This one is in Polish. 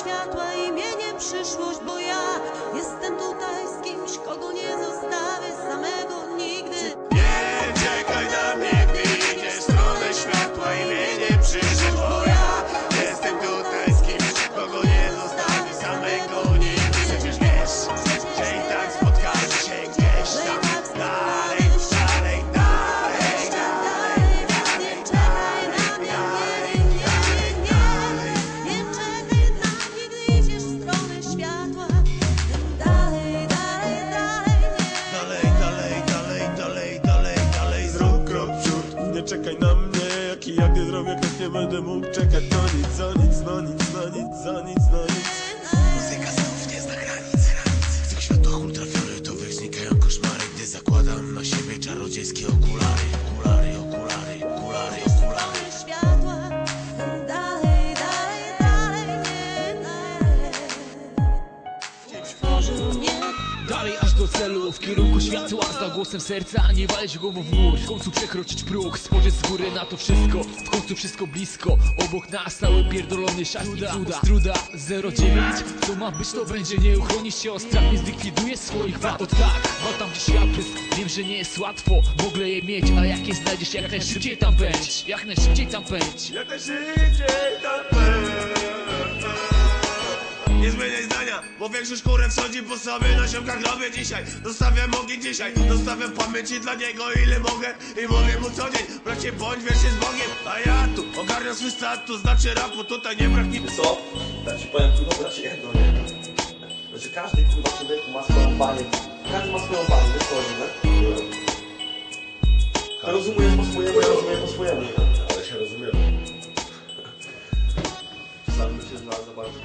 światła imieniem przyszłość, bo ja jestem tutaj z kimś nie czekaj na mnie Jak i jak nie zrobię krok, nie będę mógł czekać. To nic, za nic, no nic, no nic, za nic, no nic. Muzyka znów nie zna granic, W tych światłach ultrafioletowych znikają koszmary Gdy zakładam na siebie czarodziejskie okulary, do celu, w kierunku światła Za głosem serca, a nie walić głową w mur. W końcu przekroczyć próg, spojrzeć z góry na to wszystko. W końcu wszystko blisko, obok nas cały pierdolony szat i cuda Struda 09, co ma być to będzie Nie uchronisz się od strach, nie zlikwidujesz swoich wad. Od tak, ma tam gdzieś japys Wiem, że nie jest łatwo w ogóle je mieć. A jak je znajdziesz, jak najszybciej tam pędź Jak najszybciej tam pędź Jak najszybciej tam Nie Bo większość kurew sądzi po sobie Na ziomkach robię dzisiaj. Zostawiam ogień dzisiaj Zostawiam pamięci dla niego ile mogę. I mówię mu co dzień Bracie bądź wiesz, z Bogiem. A ja tu ogarniam swój status Znaczy rapu tutaj nie brak nic Co? Ja ci powiem kurwa bracie jedno nie? Znaczy każdy kurwa człowieku ma swoją banię Każdy ma swoją banię, wiesz co chodzi, tak? Rozumiesz po swojemu, ja rozumiem po swojemu. Ale się rozumiemy Sam się zna za bardzo